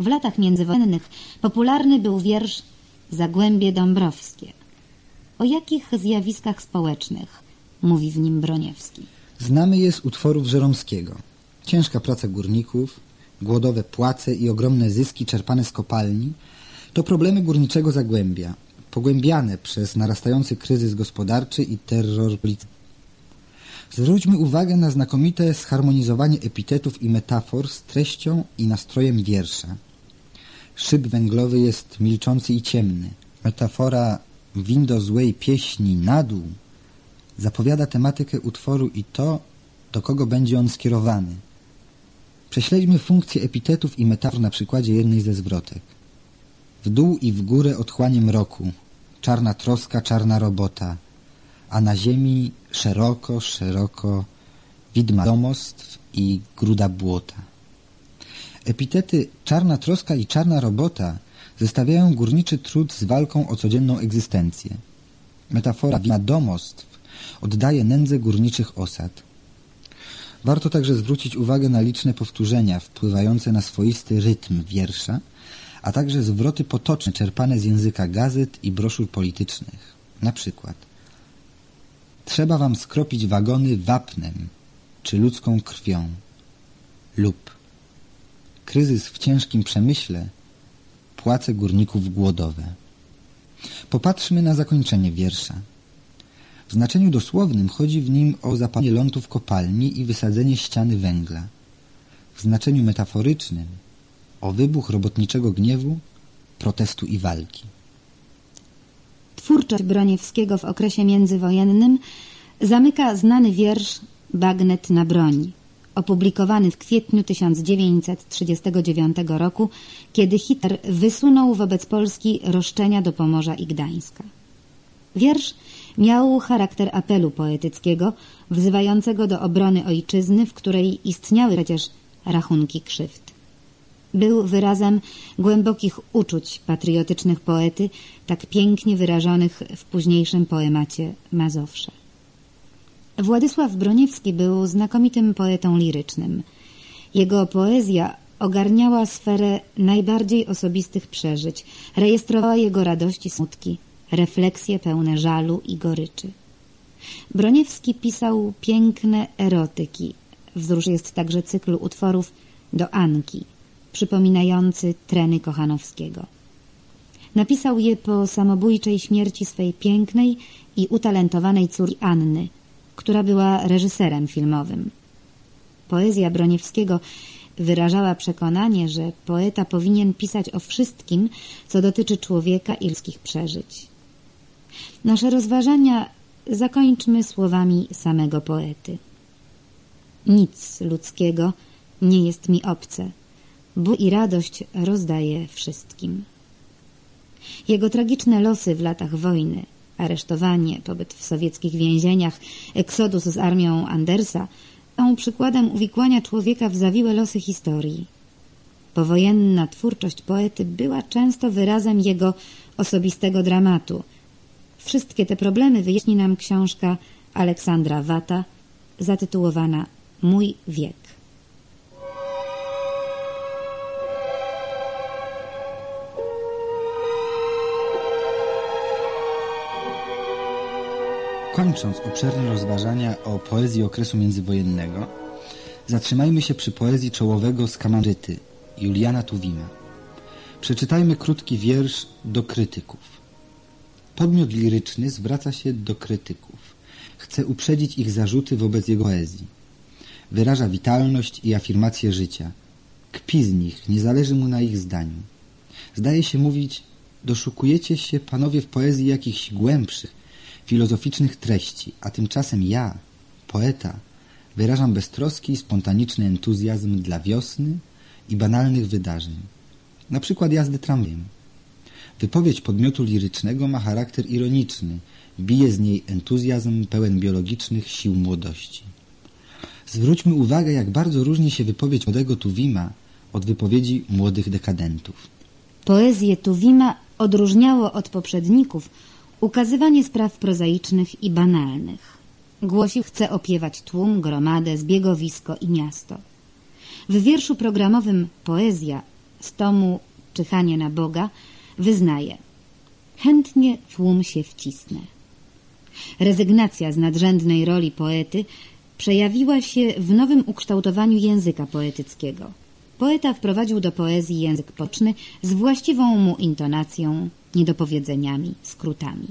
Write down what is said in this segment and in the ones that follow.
W latach międzywojennych popularny był wiersz Zagłębie Dąbrowskie. O jakich zjawiskach społecznych mówi w nim Broniewski? Znamy je z utworów Żeromskiego. Ciężka praca górników, głodowe płace i ogromne zyski czerpane z kopalni to problemy górniczego Zagłębia, pogłębiane przez narastający kryzys gospodarczy i terror polityczny. Zwróćmy uwagę na znakomite zharmonizowanie epitetów i metafor z treścią i nastrojem wiersza. Szyb węglowy jest milczący i ciemny. Metafora windo złej pieśni na dół zapowiada tematykę utworu i to, do kogo będzie on skierowany. Prześledźmy funkcję epitetów i metafor na przykładzie jednej ze zwrotek. W dół i w górę otchłaniem roku, czarna troska, czarna robota, a na ziemi szeroko, szeroko widma domostw i gruda błota. Epitety czarna troska i czarna robota zestawiają górniczy trud z walką o codzienną egzystencję. Metafora widma domostw oddaje nędzę górniczych osad. Warto także zwrócić uwagę na liczne powtórzenia wpływające na swoisty rytm wiersza, a także zwroty potoczne czerpane z języka gazet i broszur politycznych. Na przykład Trzeba wam skropić wagony wapnem czy ludzką krwią lub kryzys w ciężkim przemyśle płace górników głodowe. Popatrzmy na zakończenie wiersza. W znaczeniu dosłownym chodzi w nim o zapalenie lądów kopalni i wysadzenie ściany węgla. W znaczeniu metaforycznym o wybuch robotniczego gniewu, protestu i walki. Twórczość Broniewskiego w okresie międzywojennym zamyka znany wiersz Bagnet na broń, opublikowany w kwietniu 1939 roku, kiedy Hitler wysunął wobec Polski roszczenia do Pomorza i Gdańska. Wiersz miał charakter apelu poetyckiego, wzywającego do obrony ojczyzny, w której istniały przecież rachunki krzywd. Był wyrazem głębokich uczuć patriotycznych poety, tak pięknie wyrażonych w późniejszym poemacie Mazowsze. Władysław Broniewski był znakomitym poetą lirycznym. Jego poezja ogarniała sferę najbardziej osobistych przeżyć, rejestrowała jego radości, smutki, refleksje pełne żalu i goryczy. Broniewski pisał piękne erotyki. Wzór jest także cyklu utworów do Anki, przypominający treny Kochanowskiego. Napisał je po samobójczej śmierci swej pięknej i utalentowanej córki Anny, która była reżyserem filmowym. Poezja Broniewskiego wyrażała przekonanie, że poeta powinien pisać o wszystkim, co dotyczy człowieka i ludzkich przeżyć. Nasze rozważania zakończmy słowami samego poety. Nic ludzkiego nie jest mi obce. Ból i radość rozdaje wszystkim. Jego tragiczne losy w latach wojny, aresztowanie, pobyt w sowieckich więzieniach, eksodus z armią Andersa są przykładem uwikłania człowieka w zawiłe losy historii. Powojenna twórczość poety była często wyrazem jego osobistego dramatu. Wszystkie te problemy wyjaśni nam książka Aleksandra Wata zatytułowana Mój wiek. Kończąc obszerne rozważania o poezji okresu międzywojennego, zatrzymajmy się przy poezji czołowego z Kamanżyty, Juliana Tuwima. Przeczytajmy krótki wiersz do krytyków. Podmiot liryczny zwraca się do krytyków. Chce uprzedzić ich zarzuty wobec jego poezji. Wyraża witalność i afirmację życia. Kpi z nich, nie zależy mu na ich zdaniu. Zdaje się mówić, doszukujecie się panowie w poezji jakichś głębszych, filozoficznych treści, a tymczasem ja, poeta, wyrażam beztroski i spontaniczny entuzjazm dla wiosny i banalnych wydarzeń. Na przykład jazdy tramwajem. Wypowiedź podmiotu lirycznego ma charakter ironiczny, bije z niej entuzjazm pełen biologicznych sił młodości. Zwróćmy uwagę, jak bardzo różni się wypowiedź młodego Tuwima od wypowiedzi młodych dekadentów. Poezję Tuwima odróżniało od poprzedników Ukazywanie spraw prozaicznych i banalnych. Głosił chce opiewać tłum, gromadę, zbiegowisko i miasto. W wierszu programowym Poezja z tomu Czyhanie na Boga wyznaje Chętnie tłum się wcisnę. Rezygnacja z nadrzędnej roli poety przejawiła się w nowym ukształtowaniu języka poetyckiego. Poeta wprowadził do poezji język poczny z właściwą mu intonacją, niedopowiedzeniami, skrótami.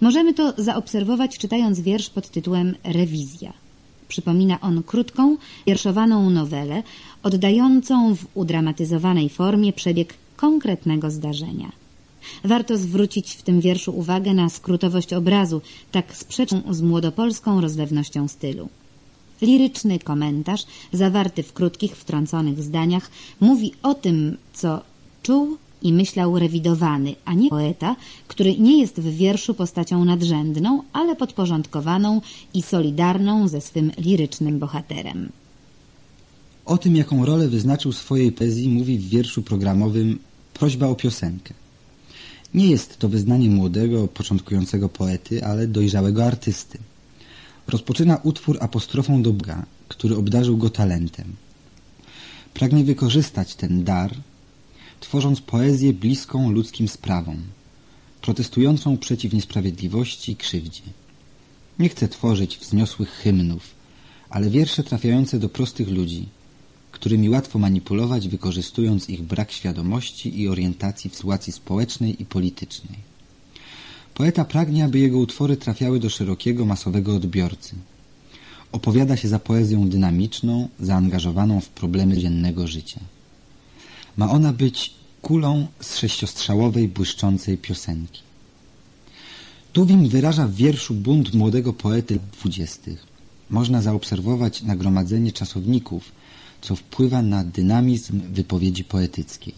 Możemy to zaobserwować czytając wiersz pod tytułem Rewizja. Przypomina on krótką, wierszowaną nowelę, oddającą w udramatyzowanej formie przebieg konkretnego zdarzenia. Warto zwrócić w tym wierszu uwagę na skrótowość obrazu, tak sprzeczną z młodopolską rozlewnością stylu. Liryczny komentarz, zawarty w krótkich, wtrąconych zdaniach, mówi o tym, co czuł i myślał rewidowany, a nie poeta, który nie jest w wierszu postacią nadrzędną, ale podporządkowaną i solidarną ze swym lirycznym bohaterem. O tym, jaką rolę wyznaczył swojej poezji, mówi w wierszu programowym Prośba o piosenkę. Nie jest to wyznanie młodego, początkującego poety, ale dojrzałego artysty. Rozpoczyna utwór apostrofą do Boga, który obdarzył go talentem. Pragnie wykorzystać ten dar, tworząc poezję bliską ludzkim sprawom, protestującą przeciw niesprawiedliwości i krzywdzie. Nie chce tworzyć wzniosłych hymnów, ale wiersze trafiające do prostych ludzi, którymi łatwo manipulować, wykorzystując ich brak świadomości i orientacji w sytuacji społecznej i politycznej. Poeta pragnie, aby jego utwory trafiały do szerokiego, masowego odbiorcy. Opowiada się za poezją dynamiczną, zaangażowaną w problemy dziennego życia. Ma ona być kulą z sześciostrzałowej, błyszczącej piosenki. Tuwim wyraża w wierszu bunt młodego poety lat dwudziestych. Można zaobserwować nagromadzenie czasowników, co wpływa na dynamizm wypowiedzi poetyckiej.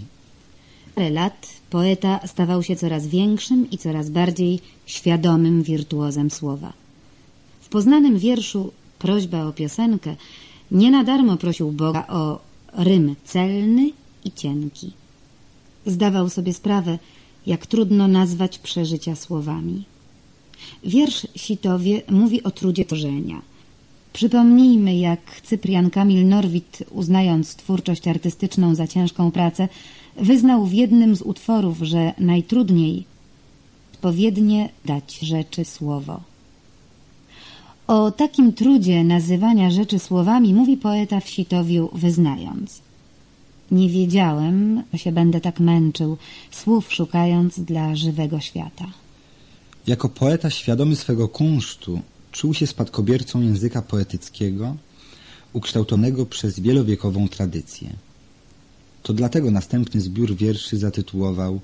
Parę lat poeta stawał się coraz większym i coraz bardziej świadomym wirtuozem słowa. W poznanym wierszu Prośba o piosenkę nie na darmo prosił Boga o rym celny i cienki. Zdawał sobie sprawę, jak trudno nazwać przeżycia słowami. Wiersz Sitowie mówi o trudzie tworzenia – Przypomnijmy, jak Cyprian Kamil Norwid, uznając twórczość artystyczną za ciężką pracę, wyznał w jednym z utworów, że najtrudniej odpowiednie dać rzeczy słowo. O takim trudzie nazywania rzeczy słowami mówi poeta w Sitowiu wyznając. Nie wiedziałem, że się będę tak męczył, słów szukając dla żywego świata. Jako poeta świadomy swego kunsztu czuł się spadkobiercą języka poetyckiego ukształtonego przez wielowiekową tradycję. To dlatego następny zbiór wierszy zatytułował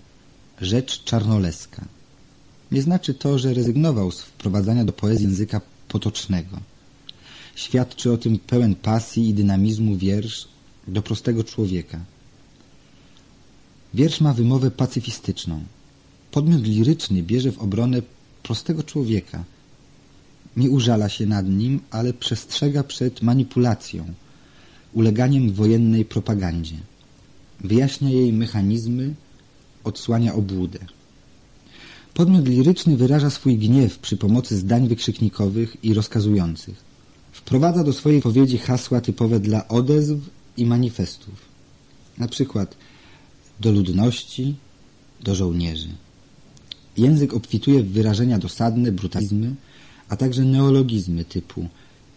Rzecz czarnoleska. Nie znaczy to, że rezygnował z wprowadzania do poezji języka potocznego. Świadczy o tym pełen pasji i dynamizmu wiersz do prostego człowieka. Wiersz ma wymowę pacyfistyczną. Podmiot liryczny bierze w obronę prostego człowieka – nie użala się nad nim, ale przestrzega przed manipulacją, uleganiem wojennej propagandzie. Wyjaśnia jej mechanizmy, odsłania obłudę. Podmiot liryczny wyraża swój gniew przy pomocy zdań wykrzyknikowych i rozkazujących. Wprowadza do swojej powiedzi hasła typowe dla odezw i manifestów. Na przykład do ludności, do żołnierzy. Język obfituje w wyrażenia dosadne, brutalizmy, a także neologizmy typu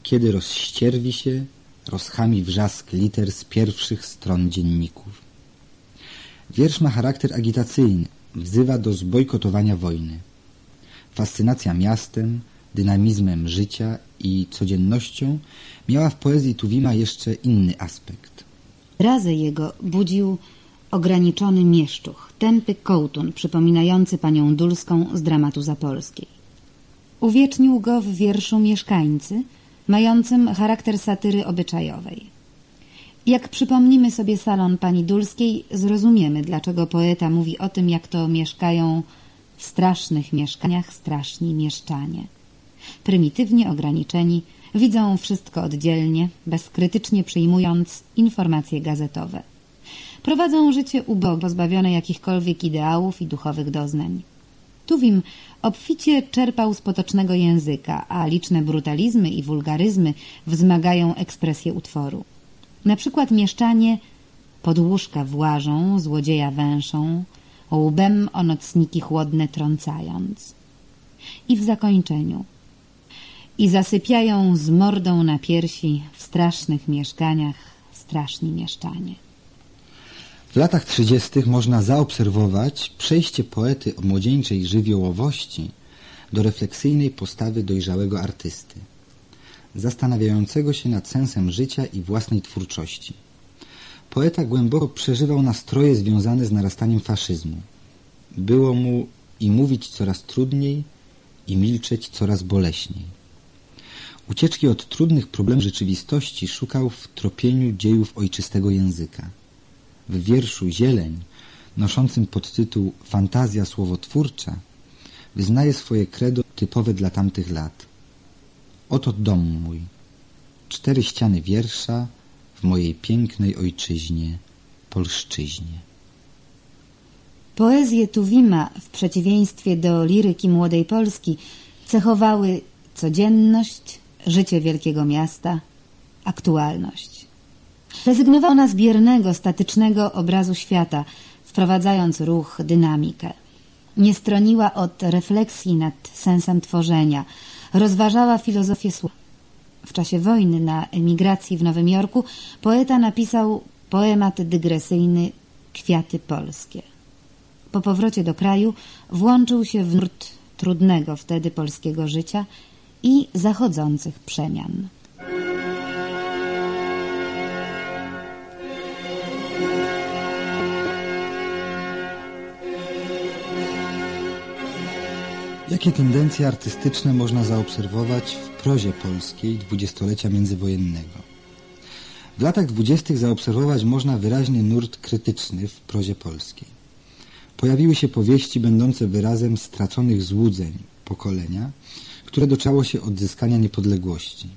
kiedy rozścierwi się, rozchami wrzask liter z pierwszych stron dzienników. Wiersz ma charakter agitacyjny, wzywa do zbojkotowania wojny. Fascynacja miastem, dynamizmem życia i codziennością miała w poezji Tuwima jeszcze inny aspekt. Razę jego budził ograniczony mieszczuch, tępy kołtun przypominający panią Dulską z dramatu zapolskiej. Uwiecznił go w wierszu Mieszkańcy, mającym charakter satyry obyczajowej. Jak przypomnimy sobie salon pani Dulskiej, zrozumiemy, dlaczego poeta mówi o tym, jak to mieszkają w strasznych mieszkaniach straszni mieszczanie. Prymitywnie ograniczeni, widzą wszystko oddzielnie, bezkrytycznie przyjmując informacje gazetowe. Prowadzą życie ubogo, pozbawione jakichkolwiek ideałów i duchowych doznań. Tuwim obficie czerpał z potocznego języka, a liczne brutalizmy i wulgaryzmy wzmagają ekspresję utworu. Na przykład mieszczanie pod łóżka włażą, złodzieja węszą, łbem o nocniki chłodne trącając. I w zakończeniu. I zasypiają z mordą na piersi w strasznych mieszkaniach straszni mieszczanie. W latach trzydziestych można zaobserwować przejście poety o młodzieńczej żywiołowości do refleksyjnej postawy dojrzałego artysty, zastanawiającego się nad sensem życia i własnej twórczości. Poeta głęboko przeżywał nastroje związane z narastaniem faszyzmu. Było mu i mówić coraz trudniej, i milczeć coraz boleśniej. Ucieczki od trudnych problemów rzeczywistości szukał w tropieniu dziejów ojczystego języka. W wierszu Zieleń, noszącym podtytuł Fantazja słowotwórcza, wyznaje swoje credo typowe dla tamtych lat. Oto dom mój, cztery ściany wiersza w mojej pięknej ojczyźnie, polszczyźnie. Poezję Tuwima, w przeciwieństwie do liryki Młodej Polski, cechowały codzienność, życie wielkiego miasta, aktualność. Rezygnowała ona z biernego, statycznego obrazu świata, wprowadzając ruch, dynamikę. Nie stroniła od refleksji nad sensem tworzenia, rozważała filozofię słowa. W czasie wojny na emigracji w Nowym Jorku poeta napisał poemat dygresyjny Kwiaty Polskie. Po powrocie do kraju włączył się w nurt trudnego wtedy polskiego życia i zachodzących przemian. Jakie tendencje artystyczne można zaobserwować w prozie polskiej dwudziestolecia międzywojennego? W latach dwudziestych zaobserwować można wyraźny nurt krytyczny w prozie polskiej. Pojawiły się powieści będące wyrazem straconych złudzeń pokolenia, które doczęło się odzyskania niepodległości.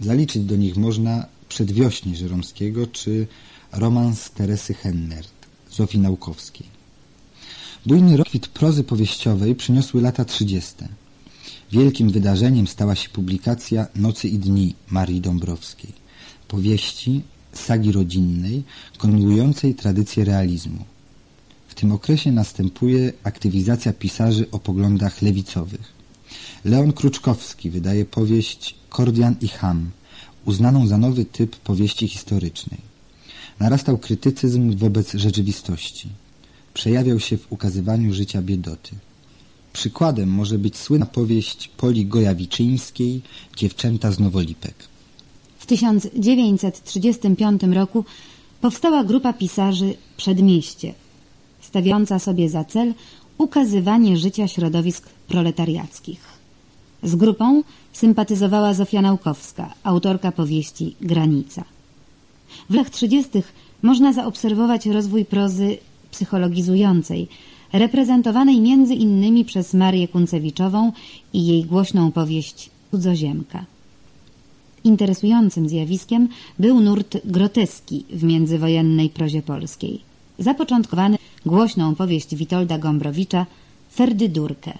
Zaliczyć do nich można Przedwiośnie Żeromskiego czy romans Teresy Hennert, Zofii Naukowskiej. Bujny rozkwit prozy powieściowej przyniosły lata trzydzieste. Wielkim wydarzeniem stała się publikacja Nocy i Dni Marii Dąbrowskiej, powieści, sagi rodzinnej, kontynuującej tradycję realizmu. W tym okresie następuje aktywizacja pisarzy o poglądach lewicowych. Leon Kruczkowski wydaje powieść Kordian i Ham, uznaną za nowy typ powieści historycznej. Narastał krytycyzm wobec rzeczywistości przejawiał się w ukazywaniu życia biedoty. Przykładem może być słynna powieść Poli Gojawiczyńskiej Dziewczęta z Nowolipek. W 1935 roku powstała grupa pisarzy Przedmieście, stawiająca sobie za cel ukazywanie życia środowisk proletariackich. Z grupą sympatyzowała Zofia Naukowska, autorka powieści Granica. W latach 30. można zaobserwować rozwój prozy psychologizującej, reprezentowanej między innymi przez Marię Kuncewiczową i jej głośną powieść Cudzoziemka. Interesującym zjawiskiem był nurt groteski w międzywojennej prozie polskiej, zapoczątkowany głośną powieść Witolda Gombrowicza Ferdydurkę.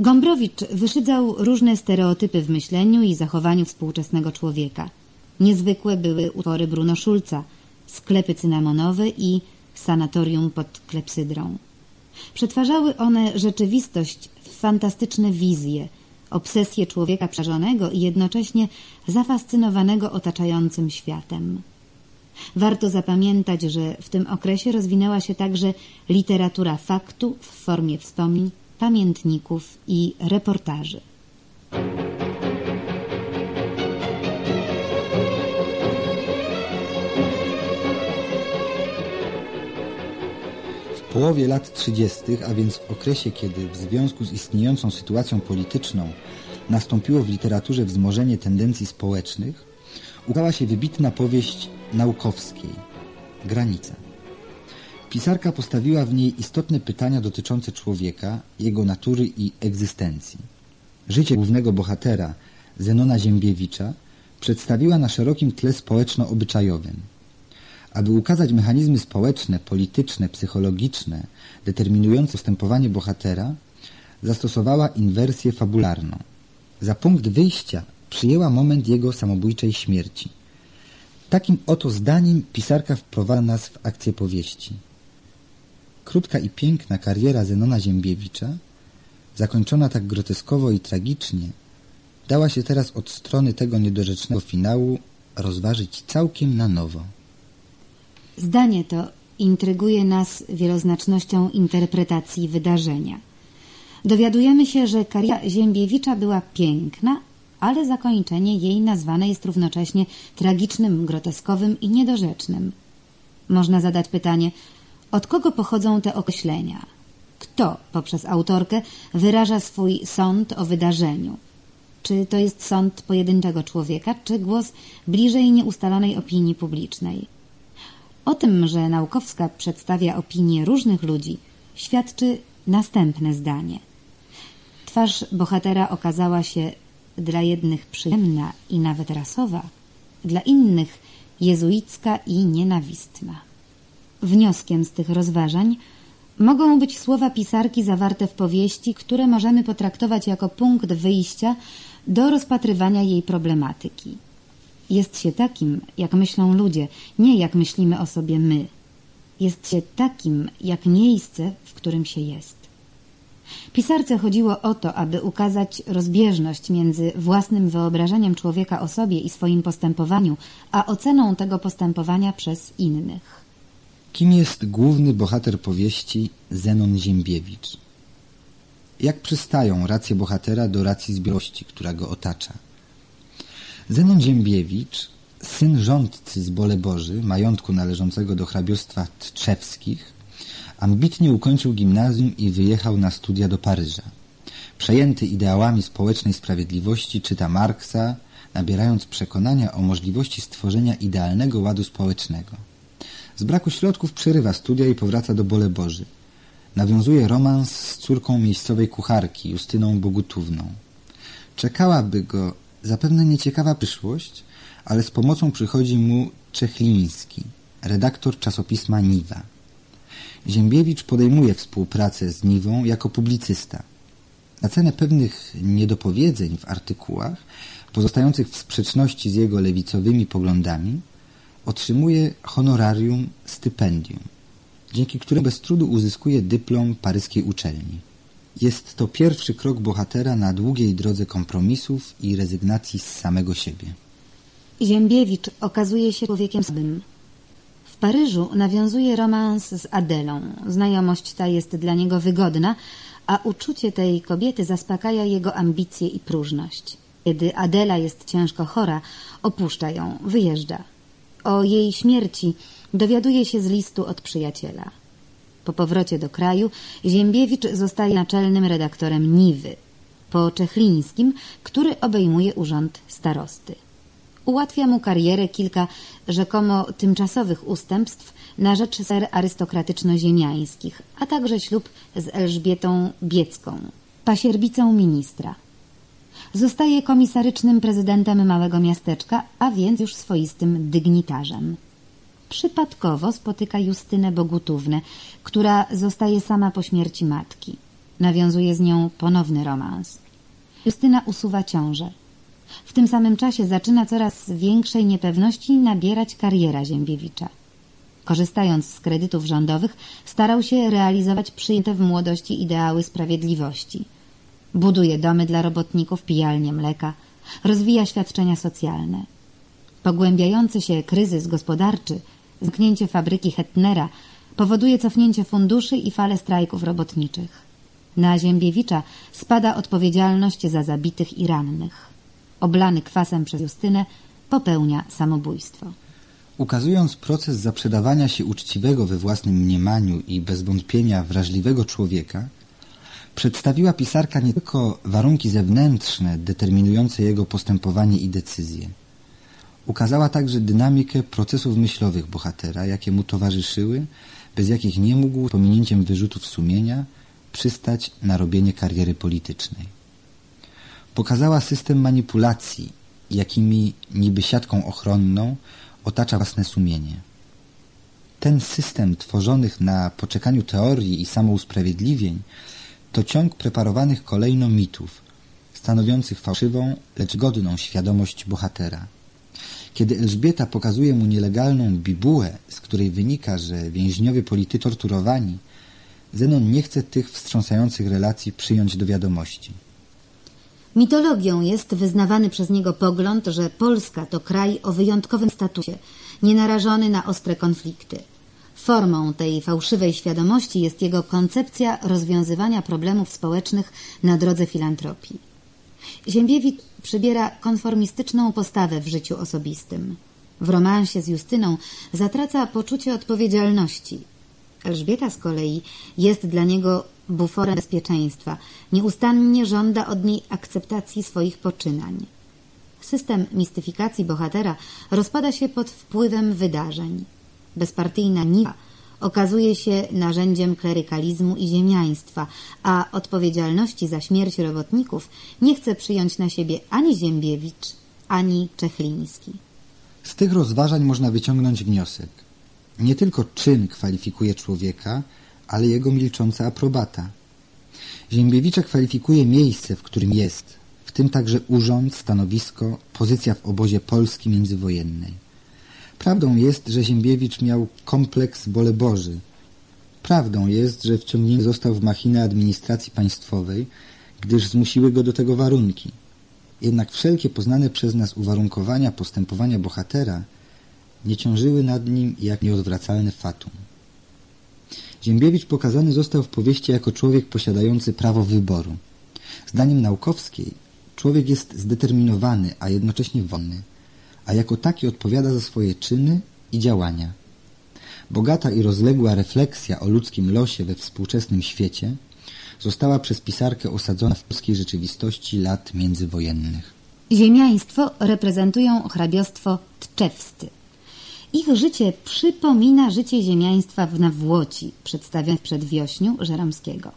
Gombrowicz wyszydzał różne stereotypy w myśleniu i zachowaniu współczesnego człowieka. Niezwykłe były utwory Bruno Schulza, sklepy cynamonowe i sanatorium pod klepsydrą. Przetwarzały one rzeczywistość w fantastyczne wizje, obsesję człowieka przerażonego i jednocześnie zafascynowanego otaczającym światem. Warto zapamiętać, że w tym okresie rozwinęła się także literatura faktu w formie wspomnień, pamiętników i reportaży. połowie lat 30., a więc w okresie, kiedy w związku z istniejącą sytuacją polityczną nastąpiło w literaturze wzmożenie tendencji społecznych, ukała się wybitna powieść Naukowskiej Granica. Pisarka postawiła w niej istotne pytania dotyczące człowieka, jego natury i egzystencji. Życie głównego bohatera, Zenona Ziembiewicza, przedstawiła na szerokim tle społeczno-obyczajowym – aby ukazać mechanizmy społeczne, polityczne, psychologiczne determinujące postępowanie bohatera, zastosowała inwersję fabularną. Za punkt wyjścia przyjęła moment jego samobójczej śmierci. Takim oto zdaniem pisarka wprowadza nas w akcję powieści. Krótka i piękna kariera Zenona Ziembiewicza, zakończona tak groteskowo i tragicznie, dała się teraz od strony tego niedorzecznego finału rozważyć całkiem na nowo. Zdanie to intryguje nas wieloznacznością interpretacji wydarzenia. Dowiadujemy się, że kariera Ziembiewicza była piękna, ale zakończenie jej nazwane jest równocześnie tragicznym, groteskowym i niedorzecznym. Można zadać pytanie, od kogo pochodzą te określenia? Kto poprzez autorkę wyraża swój sąd o wydarzeniu? Czy to jest sąd pojedynczego człowieka, czy głos bliżej nieustalonej opinii publicznej? O tym, że Naukowska przedstawia opinie różnych ludzi, świadczy następne zdanie. Twarz bohatera okazała się dla jednych przyjemna i nawet rasowa, dla innych jezuicka i nienawistna. Wnioskiem z tych rozważań mogą być słowa pisarki zawarte w powieści, które możemy potraktować jako punkt wyjścia do rozpatrywania jej problematyki. Jest się takim, jak myślą ludzie, nie jak myślimy o sobie my. Jest się takim, jak miejsce, w którym się jest. Pisarce chodziło o to, aby ukazać rozbieżność między własnym wyobrażeniem człowieka o sobie i swoim postępowaniu, a oceną tego postępowania przez innych. Kim jest główny bohater powieści Zenon Ziembiewicz? Jak przystają racje bohatera do racji zbiorości, która go otacza? Zenon Ziembiewicz, syn rządcy z Boleboży, majątku należącego do hrabiostwa Tczewskich, ambitnie ukończył gimnazjum i wyjechał na studia do Paryża. Przejęty ideałami społecznej sprawiedliwości czyta Marksa, nabierając przekonania o możliwości stworzenia idealnego ładu społecznego. Z braku środków przerywa studia i powraca do Boleboży. Nawiązuje romans z córką miejscowej kucharki, Justyną Bogutówną. Czekałaby go zapewne nieciekawa przyszłość, ale z pomocą przychodzi mu Czechliński, redaktor czasopisma Niwa. Ziembiewicz podejmuje współpracę z Niwą jako publicysta. Na cenę pewnych niedopowiedzeń w artykułach, pozostających w sprzeczności z jego lewicowymi poglądami, otrzymuje honorarium stypendium, dzięki któremu bez trudu uzyskuje dyplom paryskiej uczelni. Jest to pierwszy krok bohatera na długiej drodze kompromisów i rezygnacji z samego siebie. Ziembiewicz okazuje się człowiekiem słabym. W Paryżu nawiązuje romans z Adelą. Znajomość ta jest dla niego wygodna, a uczucie tej kobiety zaspokaja jego ambicje i próżność. Kiedy Adela jest ciężko chora, opuszcza ją, wyjeżdża. O jej śmierci dowiaduje się z listu od przyjaciela. Po powrocie do kraju Ziembiewicz zostaje naczelnym redaktorem Niwy, po Czechlińskim, który obejmuje urząd starosty. Ułatwia mu karierę kilka rzekomo tymczasowych ustępstw na rzecz ser arystokratyczno-ziemiańskich, a także ślub z Elżbietą Biecką, pasierbicą ministra. Zostaje komisarycznym prezydentem małego miasteczka, a więc już swoistym dygnitarzem. Przypadkowo spotyka Justynę Bogutównę, która zostaje sama po śmierci matki. Nawiązuje z nią ponowny romans. Justyna usuwa ciążę. W tym samym czasie zaczyna coraz większej niepewności nabierać kariera Ziembiewicza. Korzystając z kredytów rządowych, starał się realizować przyjęte w młodości ideały sprawiedliwości. Buduje domy dla robotników, pijalnie mleka, rozwija świadczenia socjalne. Pogłębiający się kryzys gospodarczy, zamknięcie fabryki Hetnera powoduje cofnięcie funduszy i falę strajków robotniczych. Na Ziembiewicza spada odpowiedzialność za zabitych i rannych oblany kwasem przez Justynę, popełnia samobójstwo. Ukazując proces zaprzedawania się uczciwego we własnym mniemaniu i bez wątpienia wrażliwego człowieka, przedstawiła pisarka nie tylko warunki zewnętrzne determinujące jego postępowanie i decyzje. Ukazała także dynamikę procesów myślowych bohatera, jakie mu towarzyszyły, bez jakich nie mógł, pominięciem wyrzutów sumienia, przystać na robienie kariery politycznej. Pokazała system manipulacji, jakimi niby siatką ochronną otacza własne sumienie. Ten system tworzonych na poczekaniu teorii i samousprawiedliwień to ciąg preparowanych kolejno mitów, stanowiących fałszywą, lecz godną świadomość bohatera. Kiedy Elżbieta pokazuje mu nielegalną bibułę, z której wynika, że więźniowie politycy torturowani, Zenon nie chce tych wstrząsających relacji przyjąć do wiadomości. Mitologią jest wyznawany przez niego pogląd, że Polska to kraj o wyjątkowym statusie, nienarażony na ostre konflikty. Formą tej fałszywej świadomości jest jego koncepcja rozwiązywania problemów społecznych na drodze filantropii. Ziembiewicz przybiera konformistyczną postawę w życiu osobistym. W romansie z Justyną zatraca poczucie odpowiedzialności. Elżbieta z kolei jest dla niego buforem bezpieczeństwa. Nieustannie żąda od niej akceptacji swoich poczynań. System mistyfikacji bohatera rozpada się pod wpływem wydarzeń. Bezpartyjna Niwa okazuje się narzędziem klerykalizmu i ziemiaństwa, a odpowiedzialności za śmierć robotników nie chce przyjąć na siebie ani Ziembiewicz, ani Czechliński. Z tych rozważań można wyciągnąć wniosek. Nie tylko czyn kwalifikuje człowieka, ale jego milcząca aprobata. Ziembiewicza kwalifikuje miejsce, w którym jest, w tym także urząd, stanowisko, pozycja w obozie Polski międzywojennej. Prawdą jest, że Ziembiewicz miał kompleks bole Boży. Prawdą jest, że wciągnięty został w machinę administracji państwowej, gdyż zmusiły go do tego warunki. Jednak wszelkie poznane przez nas uwarunkowania postępowania bohatera nie ciążyły nad nim jak nieodwracalne fatum. Ziembiewicz pokazany został w powieści jako człowiek posiadający prawo wyboru. Zdaniem Naukowskiej człowiek jest zdeterminowany, a jednocześnie wolny, a jako taki odpowiada za swoje czyny i działania. Bogata i rozległa refleksja o ludzkim losie we współczesnym świecie została przez pisarkę osadzona w polskiej rzeczywistości lat międzywojennych. Ziemiaństwo reprezentują hrabiostwo tczewscy. Ich życie przypomina życie ziemiaństwa w Nawłoci, przedstawione w przedwiośniu Żeromskiego.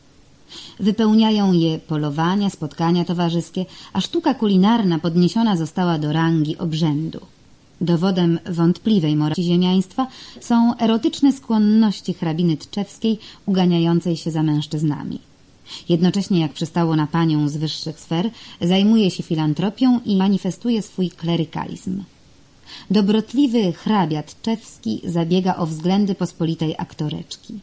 Wypełniają je polowania, spotkania towarzyskie, a sztuka kulinarna podniesiona została do rangi obrzędu. Dowodem wątpliwej moralności ziemiaństwa są erotyczne skłonności hrabiny Tczewskiej uganiającej się za mężczyznami. Jednocześnie, jak przystało na panią z wyższych sfer, zajmuje się filantropią i manifestuje swój klerykalizm. Dobrotliwy hrabia Tczewski zabiega o względy pospolitej aktoreczki.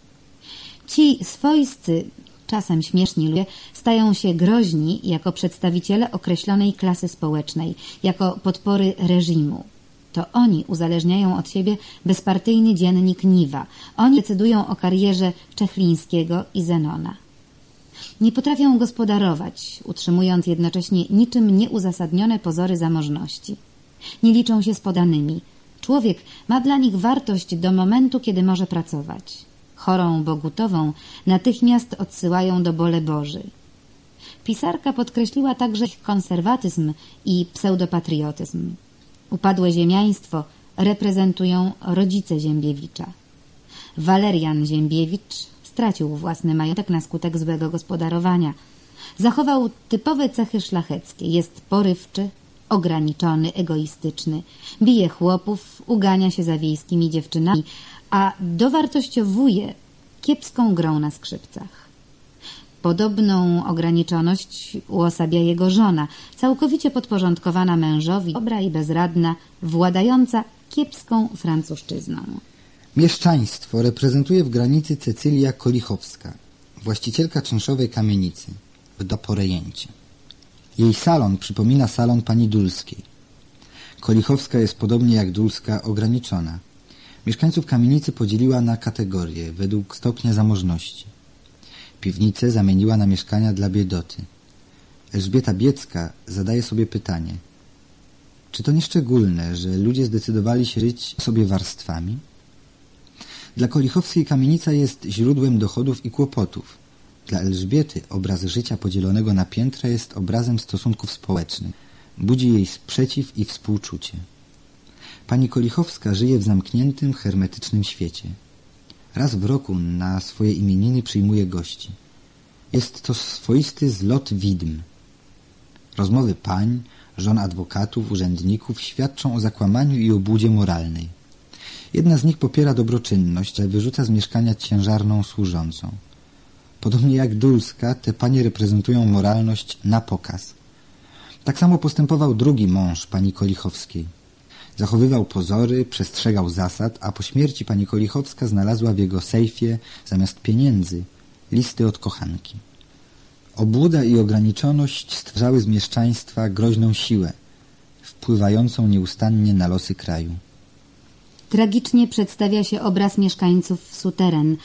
Ci swojscy, czasem śmieszni ludzie, stają się groźni jako przedstawiciele określonej klasy społecznej, jako podpory reżimu. To oni uzależniają od siebie bezpartyjny dziennik Niwa. Oni decydują o karierze Czechlińskiego i Zenona. Nie potrafią gospodarować, utrzymując jednocześnie niczym nieuzasadnione pozory zamożności. Nie liczą się z podanymi. Człowiek ma dla nich wartość do momentu, kiedy może pracować. Chorą bogutową natychmiast odsyłają do bole Boży. Pisarka podkreśliła także ich konserwatyzm i pseudopatriotyzm. Upadłe ziemiaństwo reprezentują rodzice Ziembiewicza. Walerian Ziembiewicz stracił własny majątek na skutek złego gospodarowania. Zachował typowe cechy szlacheckie. Jest porywczy, ograniczony, egoistyczny. Bije chłopów, ugania się za wiejskimi dziewczynami, a dowartościowuje kiepską grą na skrzypcach. Podobną ograniczoność uosabia jego żona, całkowicie podporządkowana mężowi, dobra i bezradna, władająca kiepską francuszczyzną. Mieszczaństwo reprezentuje w granicy Cecylia Kolichowska, właścicielka czynszowej kamienicy w Doporejęcie. Jej salon przypomina salon pani Dulskiej. Kolichowska jest podobnie jak Dulska ograniczona. Mieszkańców kamienicy podzieliła na kategorie według stopnia zamożności. Piwnice zamieniła na mieszkania dla biedoty. Elżbieta Biecka zadaje sobie pytanie. Czy to nieszczególne, że ludzie zdecydowali się żyć sobie warstwami? Dla Kolichowskiej kamienica jest źródłem dochodów i kłopotów. Dla Elżbiety obraz życia podzielonego na piętra jest obrazem stosunków społecznych. Budzi jej sprzeciw i współczucie. Pani Kolichowska żyje w zamkniętym, hermetycznym świecie. Raz w roku na swoje imieniny przyjmuje gości. Jest to swoisty zlot widm. Rozmowy pań, żon adwokatów, urzędników świadczą o zakłamaniu i obłudzie moralnej. Jedna z nich popiera dobroczynność, ale wyrzuca z mieszkania ciężarną służącą. Podobnie jak Dulska, te panie reprezentują moralność na pokaz. Tak samo postępował drugi mąż pani Kolichowskiej. Zachowywał pozory, przestrzegał zasad, a po śmierci pani Kolichowska znalazła w jego sejfie zamiast pieniędzy listy od kochanki. Obłuda i ograniczoność stwarzały z mieszczaństwa groźną siłę, wpływającą nieustannie na losy kraju. Tragicznie przedstawia się obraz mieszkańców Suteren,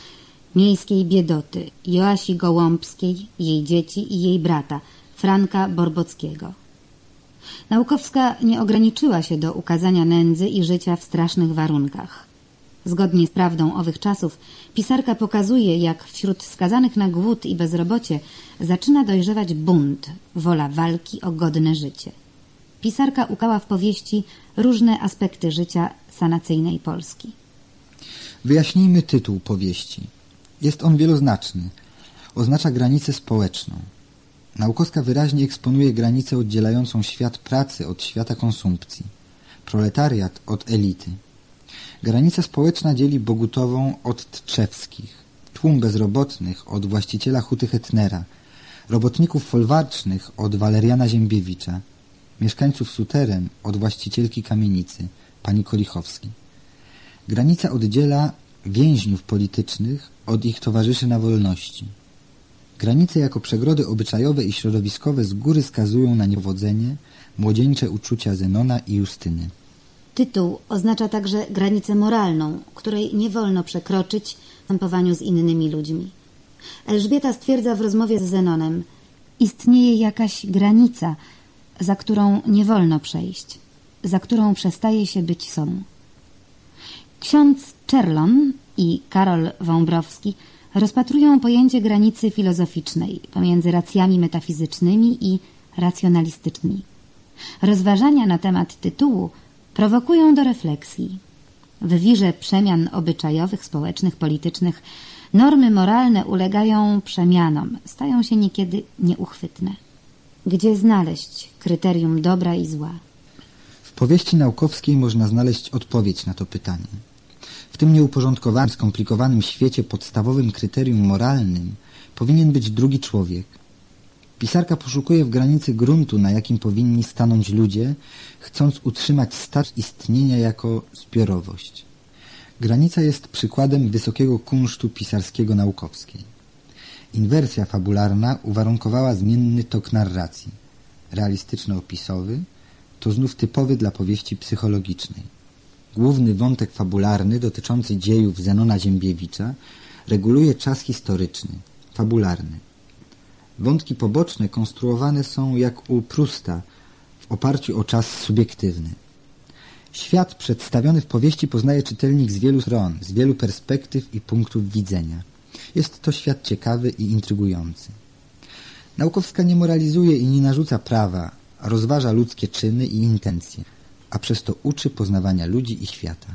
miejskiej biedoty, Joasi Gołąbskiej, jej dzieci i jej brata, Franka Borbockiego. Naukowska nie ograniczyła się do ukazania nędzy i życia w strasznych warunkach. Zgodnie z prawdą owych czasów, pisarka pokazuje, jak wśród skazanych na głód i bezrobocie zaczyna dojrzewać bunt, wola walki o godne życie. Pisarka ukała w powieści różne aspekty życia sanacyjnej Polski. Wyjaśnijmy tytuł powieści. Jest on wieloznaczny. Oznacza granicę społeczną. Naukowska wyraźnie eksponuje granicę oddzielającą świat pracy od świata konsumpcji, proletariat od elity. Granica społeczna dzieli Bogutową od Tczewskich, tłum bezrobotnych od właściciela huty Hetnera, robotników folwarcznych od Waleriana Ziembiewicza, mieszkańców Suteren od właścicielki kamienicy, pani Kolichowskiej. Granica oddziela więźniów politycznych od ich towarzyszy na wolności. Granice jako przegrody obyczajowe i środowiskowe z góry skazują na niepowodzenie młodzieńcze uczucia Zenona i Justyny. Tytuł oznacza także granicę moralną, której nie wolno przekroczyć w postępowaniu z innymi ludźmi. Elżbieta stwierdza w rozmowie z Zenonem istnieje jakaś granica, za którą nie wolno przejść, za którą przestaje się być sobą. Ksiądz Czerlon i Karol Wąbrowski rozpatrują pojęcie granicy filozoficznej pomiędzy racjami metafizycznymi i racjonalistycznymi. Rozważania na temat tytułu prowokują do refleksji. W wirze przemian obyczajowych, społecznych, politycznych normy moralne ulegają przemianom, stają się niekiedy nieuchwytne. Gdzie znaleźć kryterium dobra i zła? W powieści naukowskiej można znaleźć odpowiedź na to pytanie. W tym nieuporządkowanym, skomplikowanym świecie podstawowym kryterium moralnym powinien być drugi człowiek. Pisarka poszukuje w granicy gruntu, na jakim powinni stanąć ludzie, chcąc utrzymać status istnienia jako zbiorowość. Granica jest przykładem wysokiego kunsztu pisarskiego naukowskiej. Inwersja fabularna uwarunkowała zmienny tok narracji. Realistyczno-opisowy to znów typowy dla powieści psychologicznej. Główny wątek fabularny dotyczący dziejów Zenona Ziembiewicza reguluje czas historyczny, fabularny. Wątki poboczne konstruowane są jak u Prusta w oparciu o czas subiektywny. Świat przedstawiony w powieści poznaje czytelnik z wielu stron, z wielu perspektyw i punktów widzenia. Jest to świat ciekawy i intrygujący. Naukowska nie moralizuje i nie narzuca prawa, rozważa ludzkie czyny i intencje a przez to uczy poznawania ludzi i świata.